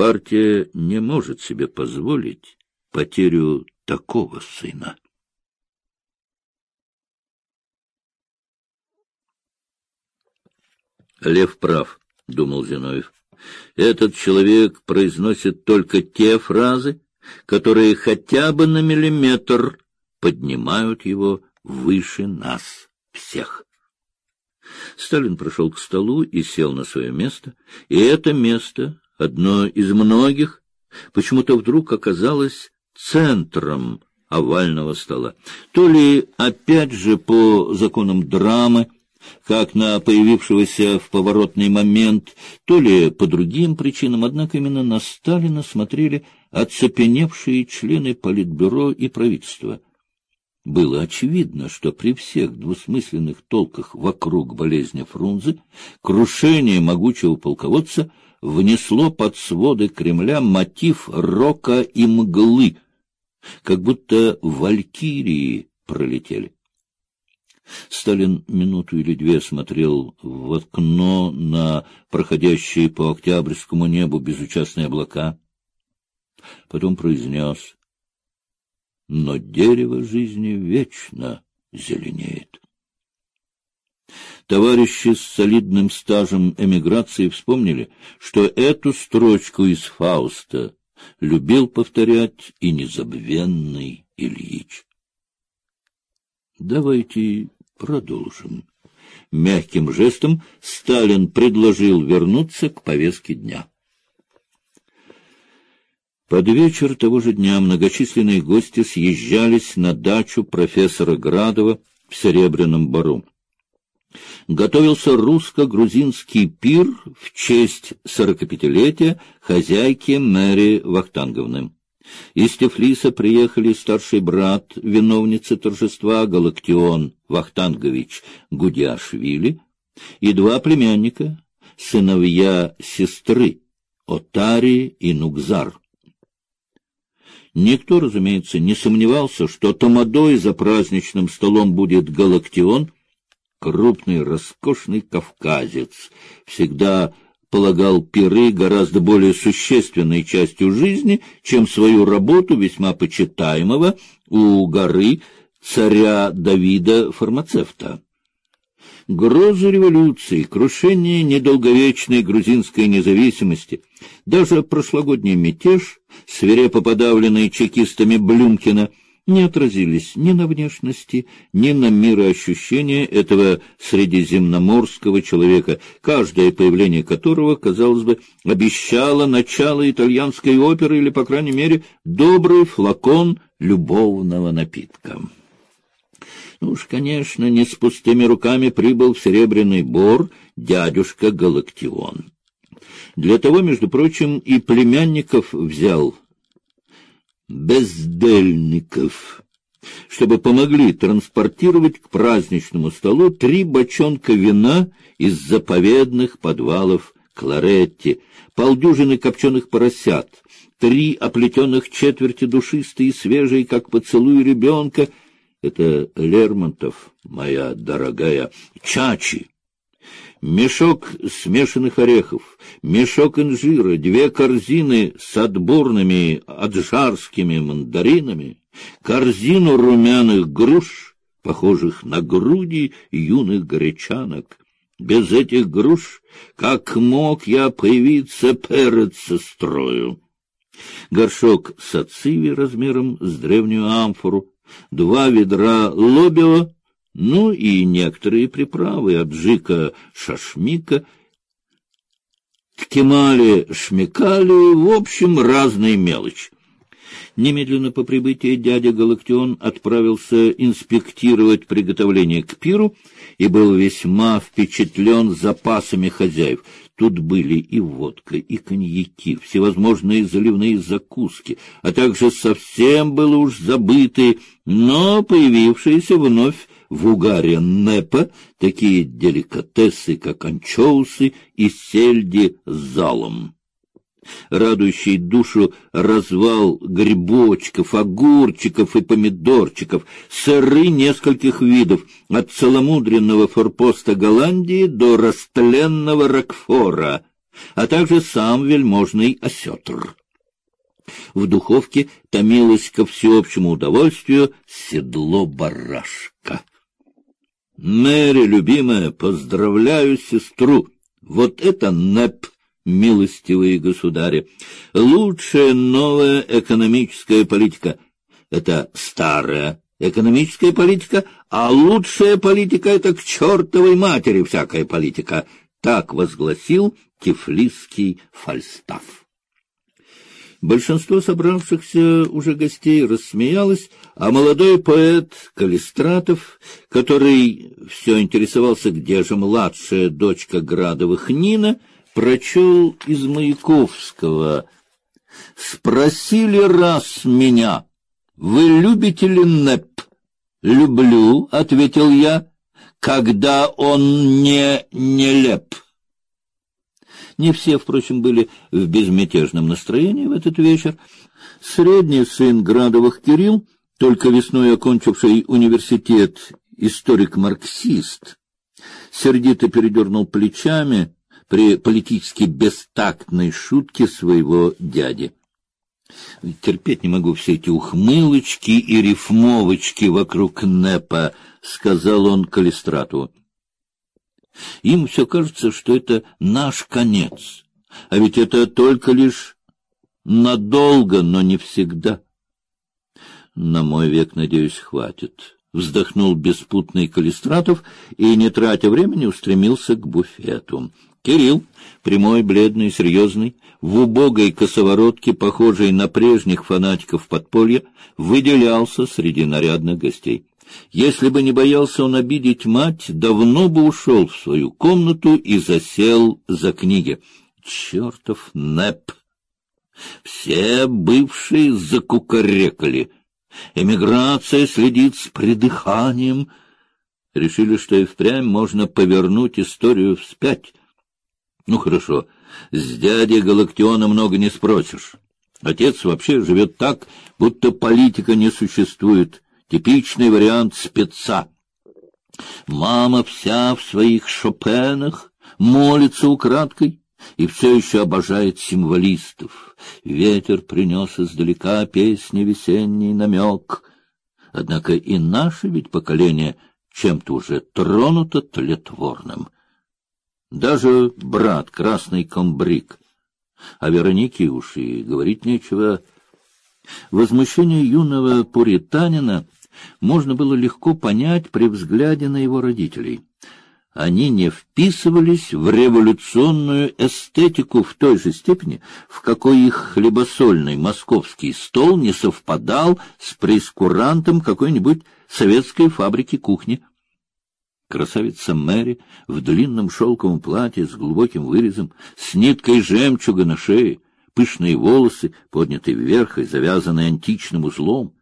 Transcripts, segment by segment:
Партия не может себе позволить потерю такого сына. Лев прав, — думал Зиновьев. Этот человек произносит только те фразы, которые хотя бы на миллиметр поднимают его выше нас всех. Сталин прошел к столу и сел на свое место, и это место, одно из многих, почему-то вдруг оказалось центром овального стола. То ли опять же по законам драмы, как на появившегося в поворотный момент, то ли по другим причинам, однако именно на Сталина смотрели оцепеневшие члены Политбюро и правительства. Было очевидно, что при всех двусмысленных толках вокруг болезни Фрунзе крушение могучего полководца внесло под своды Кремля мотив рока и мглы, как будто валькирии пролетели. Сталин минуту или две смотрел в окно на проходящие по октябрьскому небу безучастные облака. Потом произнес, «Но дерево жизни вечно зеленеет». Товарищи с солидным стажем эмиграции вспомнили, что эту строчку из Фауста любил повторять и незабвенный Ильич. Давайте Продолжим. Мягким жестом Сталин предложил вернуться к повестке дня. Под вечер того же дня многочисленные гости съезжались на дачу профессора Градова в Серебряном Бару. Готовился русско-грузинский пир в честь сорокапятилетия хозяйки Мэри Вахтанговны. Из Тифлиса приехали старший брат виновницы торжества Галактион Вахтангович Гудяшвили и два племянника, сыновья сестры Отари и Нукзар. Никто, разумеется, не сомневался, что тамадой за праздничным столом будет Галактион, крупный, роскошный кавказец, всегда полагал пиры гораздо более существенной частью жизни, чем свою работу весьма почитаемого у горы царя Давида фармацевта. Грозы революции, крушение недолговечной грузинской независимости, даже прошлогодний мятеж, свирепо подавленный чекистами Блюмкина — не отразились ни на внешности, ни на мироощущение этого средиземноморского человека, каждое появление которого, казалось бы, обещало начало итальянской оперы или, по крайней мере, добрый флакон любовного напитка. Ну уж, конечно, не с пустыми руками прибыл в Серебряный Бор дядюшка Галактион. Для того, между прочим, и племянников взял бездельников, чтобы помогли транспортировать к праздничному столу три бочонка вина из заповедных подвалов Кларетти, полдюжины копченых поросят, три оплетенных четверти душистые свежие, как поцелуй ребенка. Это Лермонтов, моя дорогая, Чачи, мешок смешанных орехов, мешок инжира, две корзины с отборными аджарскими мандаринами, корзину румяных груш, похожих на груди юных гречанок. Без этих груш как мог я появиться перед сестрою? Горшок сациви размером с древнюю амфору, два ведра лобио ну и некоторые приправы от жика шашмика, ткемали шмекали, в общем, разные мелочи. Немедленно по прибытии дядя Галактион отправился инспектировать приготовление к пиру и был весьма впечатлен запасами хозяев. Тут были и водка, и коньяки, всевозможные заливные закуски, а также совсем было уж забытые, но появившиеся вновь в угаре Непа такие деликатесы, как анчоусы и сельди с залом. Радующий душу развал грибочков, огурчиков и помидорчиков, сыры нескольких видов, от целомудренного форпоста Голландии до растленного Рокфора, а также сам вельможный осетр. В духовке томилось ко всеобщему удовольствию седло барашка. Мэри, любимая, поздравляю сестру. Вот это НЭП, милостивые государи. Лучшая новая экономическая политика. Это старая экономическая политика, а лучшая политика — это к чертовой матери всякая политика. Так возгласил тифлисский Фальстаф. Большинство собравшихся уже гостей рассмеялось, а молодой поэт Калистратов, который все интересовался, где же младшая дочка Градовых Нина, прочел из Маяковского «Спросили раз меня, вы любите ли НЭП?» «Люблю», — ответил я, — «когда он не нелеп». Не все, впрочем, были в безмятежном настроении в этот вечер. Средний сын Градовых Кирилл, только весной окончивший университет, историк-марксист, сердито передернул плечами при политически бестактной шутке своего дяди. Терпеть не могу все эти ухмылочки и рифмовочки вокруг Непа, сказал он Калистрату. Им все кажется, что это наш конец, а ведь это только лишь надолго, но не всегда. На мой век, надеюсь, хватит. Вздохнул беспутный Калистратов и, не тратя времени, устремился к буфету. Кирилл, прямой, бледный, серьезный, в убогой косоворотке, похожей на прежних фанатиков подполья, выделялся среди нарядных гостей. Если бы не боялся он обидеть мать, давно бы ушел в свою комнату и засел за книги. Чертов Нэп! Все бывшие закукарекали. Эмиграция следит с придыханием. Решили, что и впрямь можно повернуть историю вспять. Ну, хорошо, с дядей Галактиона много не спросишь. Отец вообще живет так, будто политика не существует. Типичный вариант спеца. Мама вся в своих Шопенах, молится украдкой и все еще обожает символистов. Ветер принес издалека песни весенний намек. Однако и наше ведь поколение чем-то уже тронуто тлетворным. Даже брат, красный комбриг. А Веронике уж и говорить нечего. Возмущение юного пуританина можно было легко понять при взгляде на его родителей. Они не вписывались в революционную эстетику в той же степени, в какой их хлебосольный московский стол не совпадал с прескурантом какой-нибудь советской фабрики кухни. Красавица Мэри в длинном шелковом платье с глубоким вырезом, с ниткой жемчуга на шее, пышные волосы, поднятые вверх и завязанные античным узлом.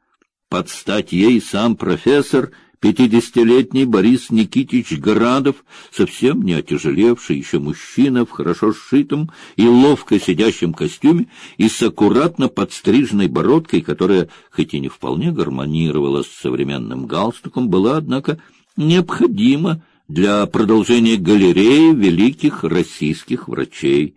Под стать ей сам профессор, пятидесятилетний Борис Никитич Градов, совсем не отяжелевший еще мужчина в хорошо сшитом и ловко сидящем костюме и с аккуратно подстриженной бородкой, которая, хоть и не вполне гармонировала с современным галстуком, была, однако, необходимо для продолжения галереи великих российских врачей.